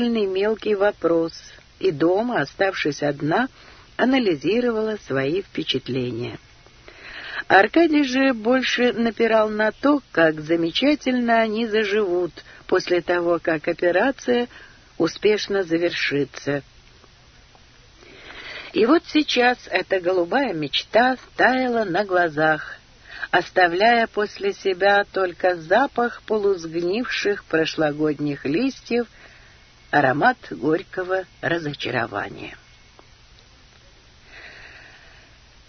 отдельный мелкий вопрос, и дома, оставшись одна, анализировала свои впечатления. Аркадий же больше напирал на то, как замечательно они заживут после того, как операция успешно завершится. И вот сейчас эта голубая мечта таяла на глазах, оставляя после себя только запах полузгнивших прошлогодних листьев — аромат горького разочарования.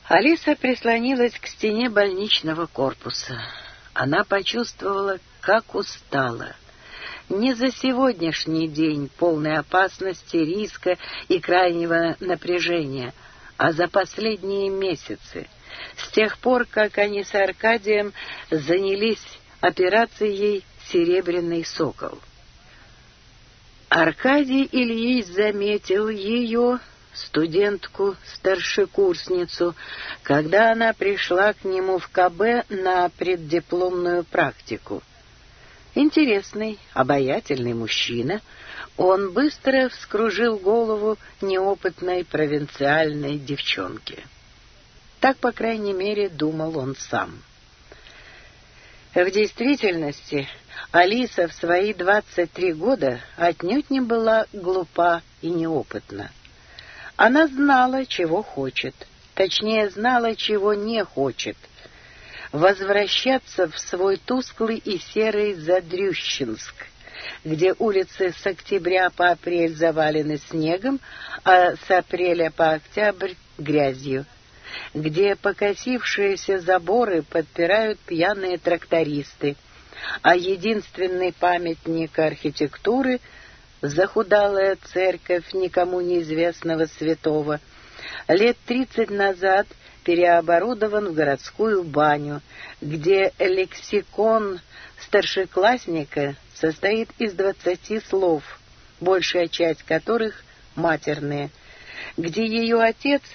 Алиса прислонилась к стене больничного корпуса. Она почувствовала, как устала. Не за сегодняшний день полной опасности, риска и крайнего напряжения, а за последние месяцы, с тех пор, как они с Аркадием занялись операцией «Серебряный сокол». Аркадий Ильич заметил ее, студентку, старшекурсницу, когда она пришла к нему в КБ на преддипломную практику. Интересный, обаятельный мужчина, он быстро вскружил голову неопытной провинциальной девчонке. Так, по крайней мере, думал он сам. В действительности Алиса в свои 23 года отнюдь не была глупа и неопытна. Она знала, чего хочет, точнее знала, чего не хочет. Возвращаться в свой тусклый и серый Задрющинск, где улицы с октября по апрель завалены снегом, а с апреля по октябрь — грязью — где, покосившиеся заборы, подпирают пьяные трактористы, а единственный памятник архитектуры — захудалая церковь никому неизвестного святого — лет тридцать назад переоборудован в городскую баню, где лексикон старшеклассника состоит из двадцати слов, большая часть которых матерные, где ее отец —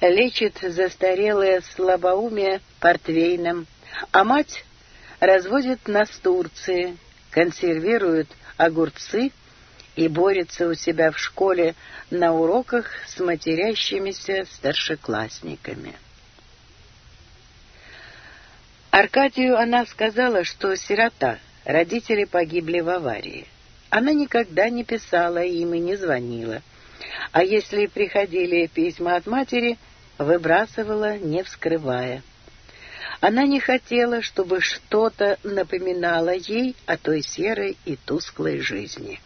лечит застарелое слабоумие портвейном, а мать разводит настурции, консервирует огурцы и борется у себя в школе на уроках с матерящимися старшеклассниками. Аркадию она сказала, что сирота, родители погибли в аварии. Она никогда не писала им и не звонила. А если приходили письма от матери, выбрасывала, не вскрывая. Она не хотела, чтобы что-то напоминало ей о той серой и тусклой жизни.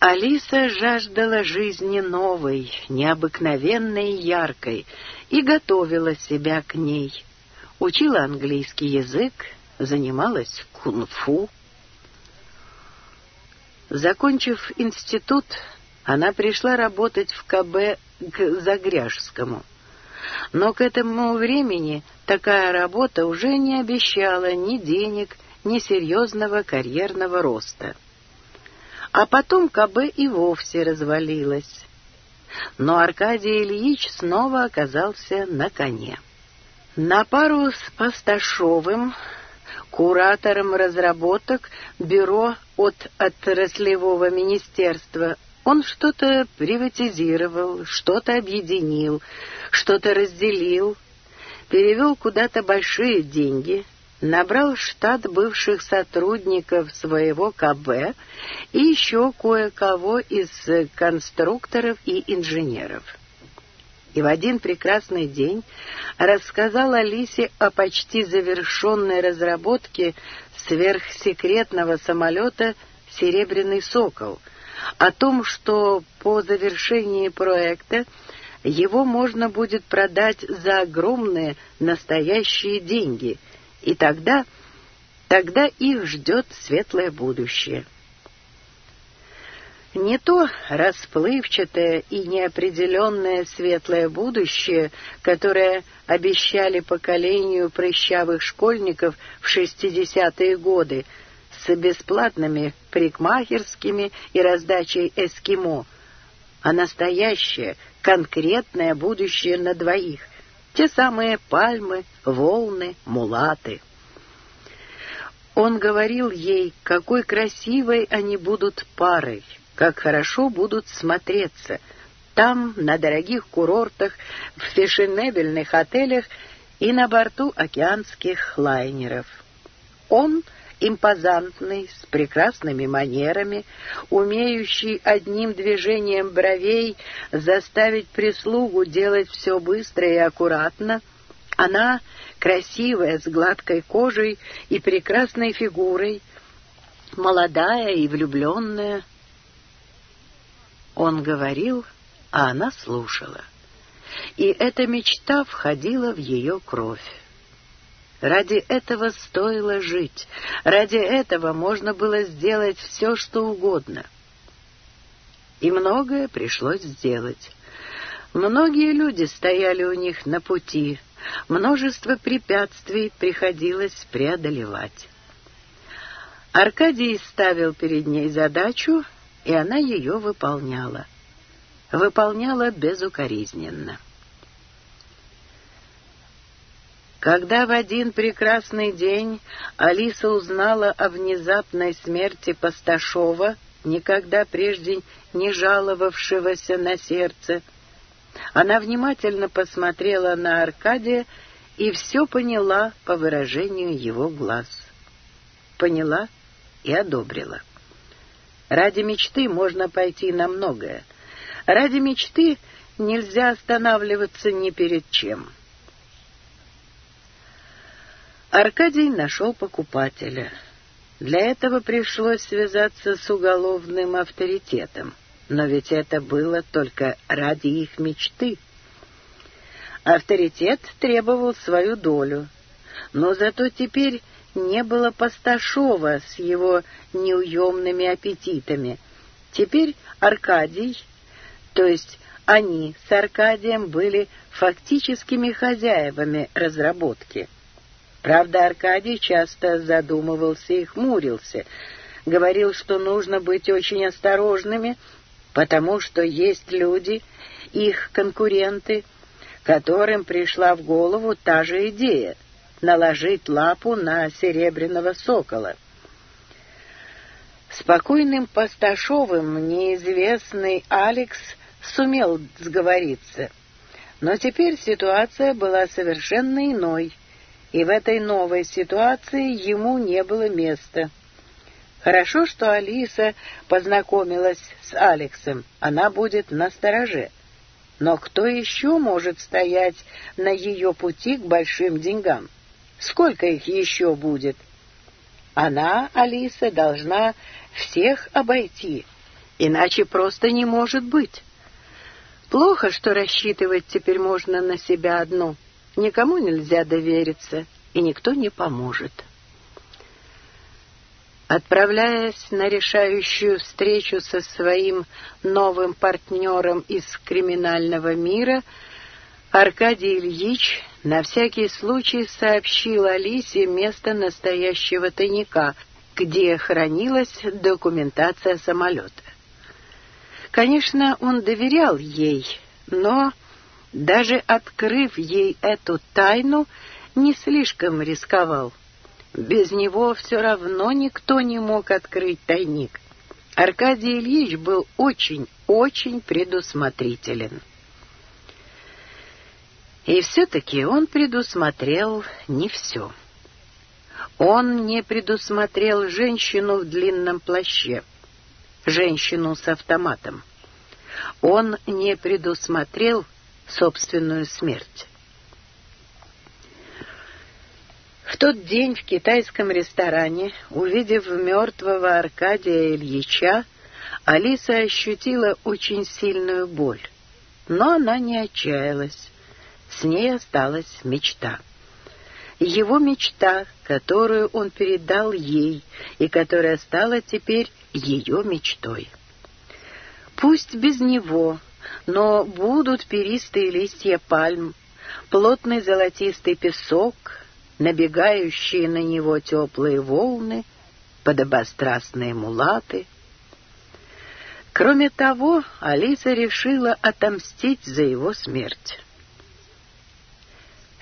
Алиса жаждала жизни новой, необыкновенной и яркой, и готовила себя к ней. Учила английский язык, занималась кунг-фу. Закончив институт, она пришла работать в КБ к Загряжскому. Но к этому времени такая работа уже не обещала ни денег, ни серьезного карьерного роста. А потом КБ и вовсе развалилась. Но Аркадий Ильич снова оказался на коне. На пару с Пасташовым, куратором разработок Бюро от отраслевого министерства он что-то приватизировал, что-то объединил, что-то разделил, перевел куда-то большие деньги, набрал штат бывших сотрудников своего КБ и еще кое-кого из конструкторов и инженеров. И в один прекрасный день рассказал Алисе о почти завершенной разработке сверхсекретного самолета «Серебряный сокол», о том, что по завершении проекта его можно будет продать за огромные настоящие деньги – и тогда, тогда их ждет светлое будущее. Не то расплывчатое и неопределенное светлое будущее, которое обещали поколению прыщавых школьников в шестидесятые годы с бесплатными прикмахерскими и раздачей эскимо, а настоящее, конкретное будущее на двоих. Те самые пальмы, волны, мулаты. Он говорил ей, какой красивой они будут парой, как хорошо будут смотреться. Там, на дорогих курортах, в фешенебельных отелях и на борту океанских лайнеров. Он импозантный, с прекрасными манерами, умеющий одним движением бровей заставить прислугу делать все быстро и аккуратно, она, красивая, с гладкой кожей и прекрасной фигурой, молодая и влюбленная. Он говорил, а она слушала. И эта мечта входила в ее кровь. Ради этого стоило жить. Ради этого можно было сделать все, что угодно. И многое пришлось сделать. Многие люди стояли у них на пути. Множество препятствий приходилось преодолевать. Аркадий ставил перед ней задачу, и она ее выполняла. Выполняла безукоризненно. Когда в один прекрасный день Алиса узнала о внезапной смерти Пасташова, никогда прежде не жаловавшегося на сердце, она внимательно посмотрела на Аркадия и все поняла по выражению его глаз. Поняла и одобрила. Ради мечты можно пойти на многое. Ради мечты нельзя останавливаться ни перед чем. — Аркадий нашел покупателя. Для этого пришлось связаться с уголовным авторитетом, но ведь это было только ради их мечты. Авторитет требовал свою долю, но зато теперь не было Пасташова с его неуемными аппетитами. Теперь Аркадий, то есть они с Аркадием были фактическими хозяевами разработки — Правда, Аркадий часто задумывался и хмурился. Говорил, что нужно быть очень осторожными, потому что есть люди, их конкуренты, которым пришла в голову та же идея — наложить лапу на серебряного сокола. Спокойным Пасташовым неизвестный Алекс сумел сговориться, но теперь ситуация была совершенно иной — и в этой новой ситуации ему не было места. Хорошо, что Алиса познакомилась с Алексом, она будет на стороже. Но кто еще может стоять на ее пути к большим деньгам? Сколько их еще будет? Она, Алиса, должна всех обойти, иначе просто не может быть. Плохо, что рассчитывать теперь можно на себя одну никому нельзя довериться, и никто не поможет. Отправляясь на решающую встречу со своим новым партнером из криминального мира, Аркадий Ильич на всякий случай сообщил Алисе место настоящего тайника, где хранилась документация самолета. Конечно, он доверял ей, но даже открыв ей эту тайну, не слишком рисковал. Без него все равно никто не мог открыть тайник. Аркадий Ильич был очень-очень предусмотрителен. И все-таки он предусмотрел не все. Он не предусмотрел женщину в длинном плаще, женщину с автоматом. Он не предусмотрел собственную смерть. В тот день в китайском ресторане, увидев мертвого Аркадия Ильича, Алиса ощутила очень сильную боль. Но она не отчаялась. С ней осталась мечта. Его мечта, которую он передал ей, и которая стала теперь ее мечтой. Пусть без него но будут перистые листья пальм, плотный золотистый песок, набегающие на него теплые волны, подобострастные мулаты. Кроме того, Алиса решила отомстить за его смерть.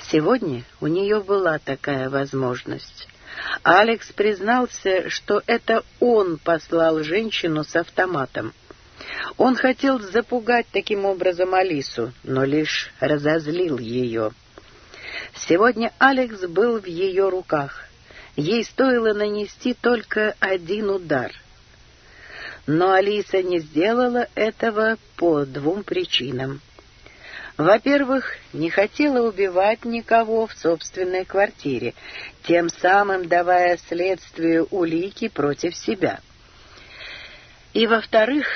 Сегодня у нее была такая возможность. Алекс признался, что это он послал женщину с автоматом — он хотел запугать таким образом Алису, но лишь разозлил ее. Сегодня Алекс был в ее руках. Ей стоило нанести только один удар. Но Алиса не сделала этого по двум причинам. Во-первых, не хотела убивать никого в собственной квартире, тем самым давая следствию улики против себя. И, во-вторых,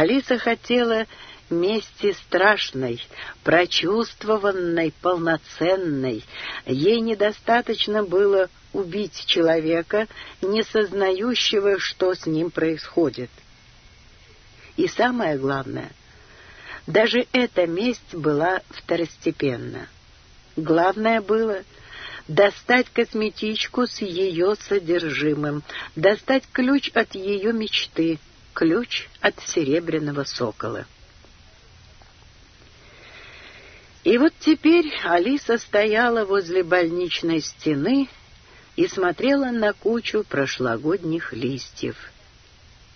Алиса хотела мести страшной, прочувствованной, полноценной. Ей недостаточно было убить человека, не сознающего, что с ним происходит. И самое главное, даже эта месть была второстепенна. Главное было достать косметичку с ее содержимым, достать ключ от ее мечты — ключ от серебряного сокола. И вот теперь Алиса стояла возле больничной стены и смотрела на кучу прошлогодних листьев.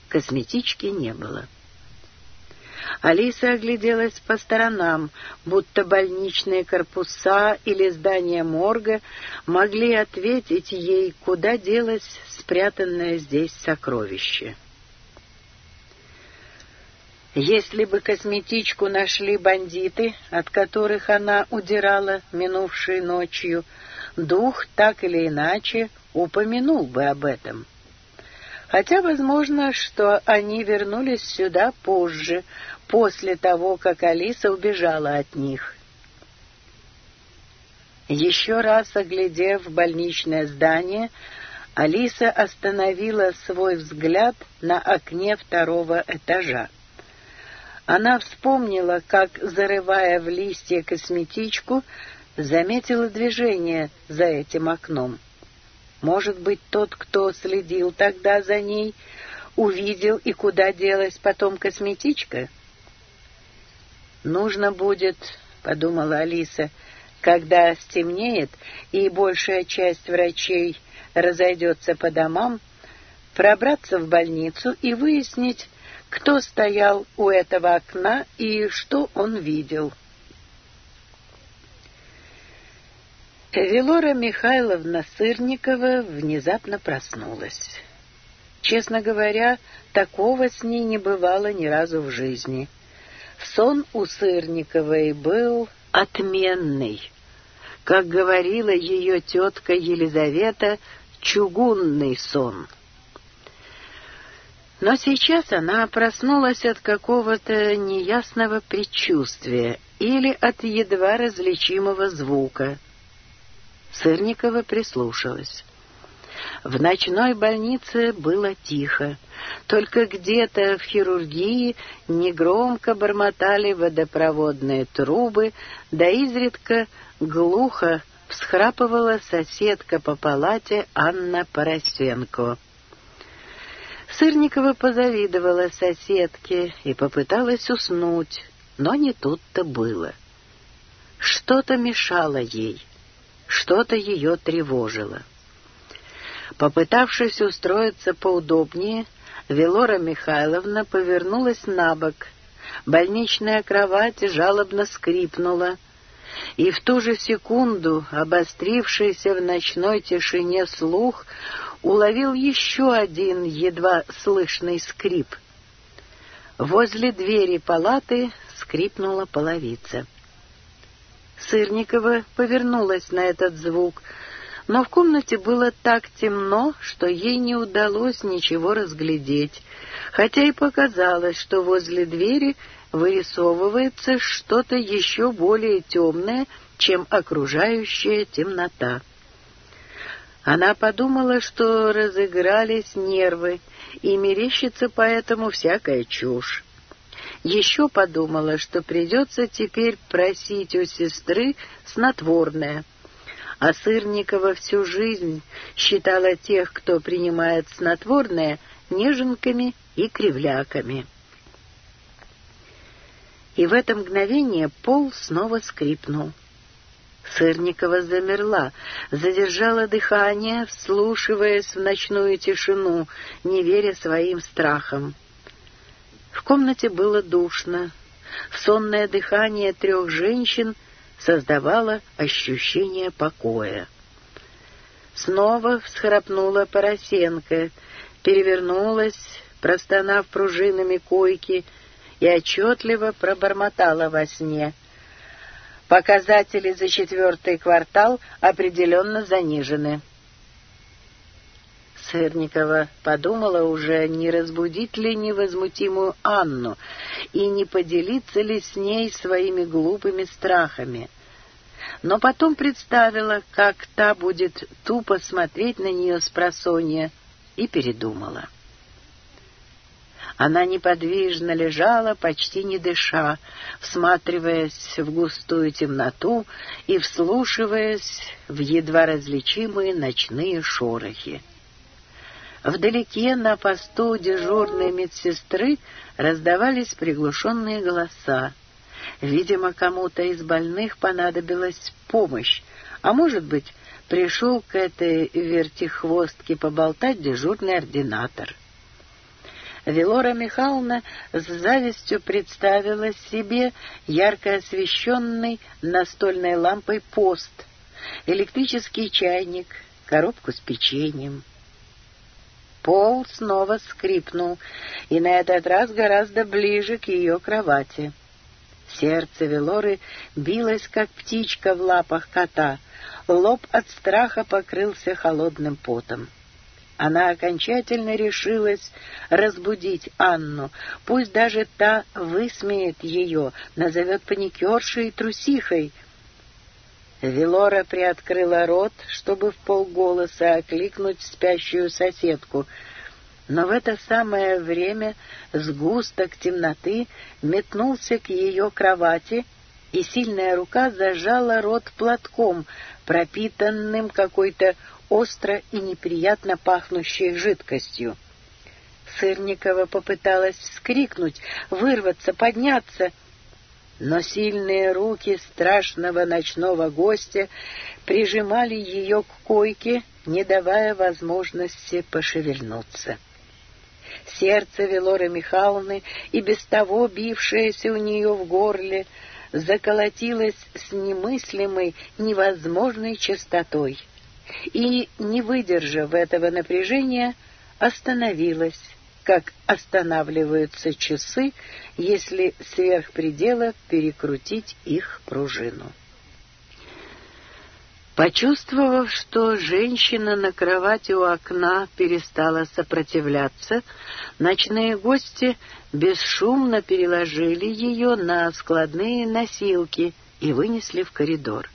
Косметички не было. Алиса огляделась по сторонам, будто больничные корпуса или здания морга могли ответить ей, куда делось спрятанное здесь сокровище. Если бы косметичку нашли бандиты, от которых она удирала минувшей ночью, дух так или иначе упомянул бы об этом. Хотя возможно, что они вернулись сюда позже, после того, как Алиса убежала от них. Еще раз оглядев больничное здание, Алиса остановила свой взгляд на окне второго этажа. Она вспомнила, как, зарывая в листья косметичку, заметила движение за этим окном. Может быть, тот, кто следил тогда за ней, увидел и куда делась потом косметичка? «Нужно будет», — подумала Алиса, — «когда стемнеет и большая часть врачей разойдется по домам, пробраться в больницу и выяснить, кто стоял у этого окна и что он видел. Велора Михайловна Сырникова внезапно проснулась. Честно говоря, такого с ней не бывало ни разу в жизни. Сон у Сырниковой был отменный. Как говорила ее тетка Елизавета, чугунный сон — но сейчас она проснулась от какого-то неясного предчувствия или от едва различимого звука. Сырникова прислушалась. В ночной больнице было тихо, только где-то в хирургии негромко бормотали водопроводные трубы, да изредка глухо всхрапывала соседка по палате Анна Поросенко. Сырникова позавидовала соседке и попыталась уснуть, но не тут-то было. Что-то мешало ей, что-то ее тревожило. Попытавшись устроиться поудобнее, Велора Михайловна повернулась на бок. Больничная кровать жалобно скрипнула, и в ту же секунду обострившийся в ночной тишине слух уловил еще один едва слышный скрип. Возле двери палаты скрипнула половица. Сырникова повернулась на этот звук, но в комнате было так темно, что ей не удалось ничего разглядеть, хотя и показалось, что возле двери вырисовывается что-то еще более темное, чем окружающая темнота. Она подумала, что разыгрались нервы, и мерещится поэтому всякая чушь. Еще подумала, что придется теперь просить у сестры снотворное. А Сырникова всю жизнь считала тех, кто принимает снотворное, неженками и кривляками. И в это мгновение пол снова скрипнул. Сырникова замерла, задержала дыхание, вслушиваясь в ночную тишину, не веря своим страхам. В комнате было душно. Сонное дыхание трех женщин создавало ощущение покоя. Снова всхрапнула Поросенко, перевернулась, простонав пружинами койки, и отчетливо пробормотала во сне — Показатели за четвертый квартал определенно занижены. Сырникова подумала уже, не разбудить ли невозмутимую Анну и не поделиться ли с ней своими глупыми страхами. Но потом представила, как та будет тупо смотреть на нее с просонья, и передумала. Она неподвижно лежала, почти не дыша, всматриваясь в густую темноту и вслушиваясь в едва различимые ночные шорохи. Вдалеке на посту дежурной медсестры раздавались приглушенные голоса. Видимо, кому-то из больных понадобилась помощь, а может быть, пришел к этой вертихвостке поболтать дежурный ординатор. Вилора Михайловна с завистью представила себе ярко освещенный настольной лампой пост, электрический чайник, коробку с печеньем. Пол снова скрипнул, и на этот раз гораздо ближе к ее кровати. Сердце Велоры билось, как птичка в лапах кота. Лоб от страха покрылся холодным потом. Она окончательно решилась разбудить Анну. Пусть даже та высмеет ее, назовет паникершей и трусихой. Велора приоткрыла рот, чтобы в полголоса окликнуть спящую соседку — но в это самое время сгусток темноты метнулся к ее кровати, и сильная рука зажала рот платком, пропитанным какой-то остро и неприятно пахнущей жидкостью. Сырникова попыталась вскрикнуть, вырваться, подняться, но сильные руки страшного ночного гостя прижимали ее к койке, не давая возможности пошевельнуться. Сердце Велоры Михайловны, и без того бившееся у нее в горле, заколотилось с немыслимой, невозможной частотой — и, не выдержав этого напряжения, остановилась, как останавливаются часы, если сверх предела перекрутить их пружину. Почувствовав, что женщина на кровати у окна перестала сопротивляться, ночные гости бесшумно переложили ее на складные носилки и вынесли в коридор.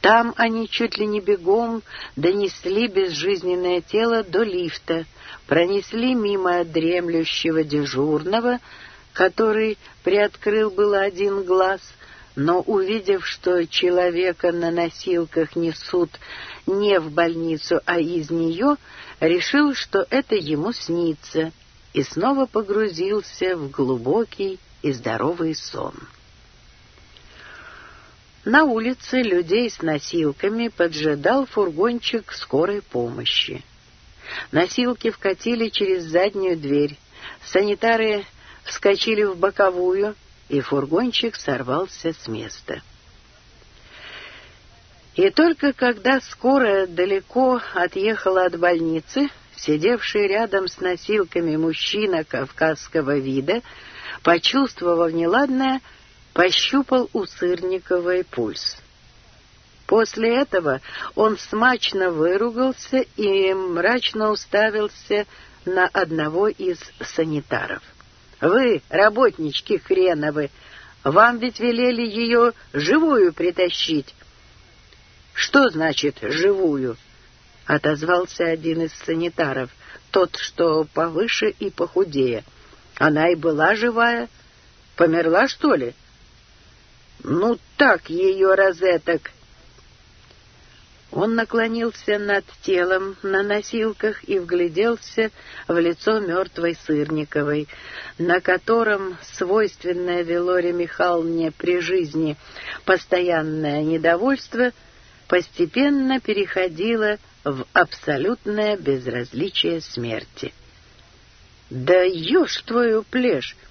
Там они чуть ли не бегом донесли безжизненное тело до лифта, пронесли мимо дремлющего дежурного, который приоткрыл было один глаз, но, увидев, что человека на носилках несут не в больницу, а из нее, решил, что это ему снится, и снова погрузился в глубокий и здоровый сон. На улице людей с носилками поджидал фургончик скорой помощи. Носилки вкатили через заднюю дверь. Санитары вскочили в боковую, и фургончик сорвался с места. И только когда скорая далеко отъехала от больницы, сидевший рядом с носилками мужчина кавказского вида, почувствовав неладное, пощупал у сырниковой пульс. После этого он смачно выругался и мрачно уставился на одного из санитаров. «Вы, работнички хреновы, вам ведь велели ее живую притащить». «Что значит «живую»?» — отозвался один из санитаров, тот, что повыше и похудее. «Она и была живая. Померла, что ли?» Ну так ее розеток! Он наклонился над телом на носилках и вгляделся в лицо мертвой Сырниковой, на котором свойственное Велоре Михайловне при жизни постоянное недовольство постепенно переходило в абсолютное безразличие смерти. «Да ешь твою плешь!»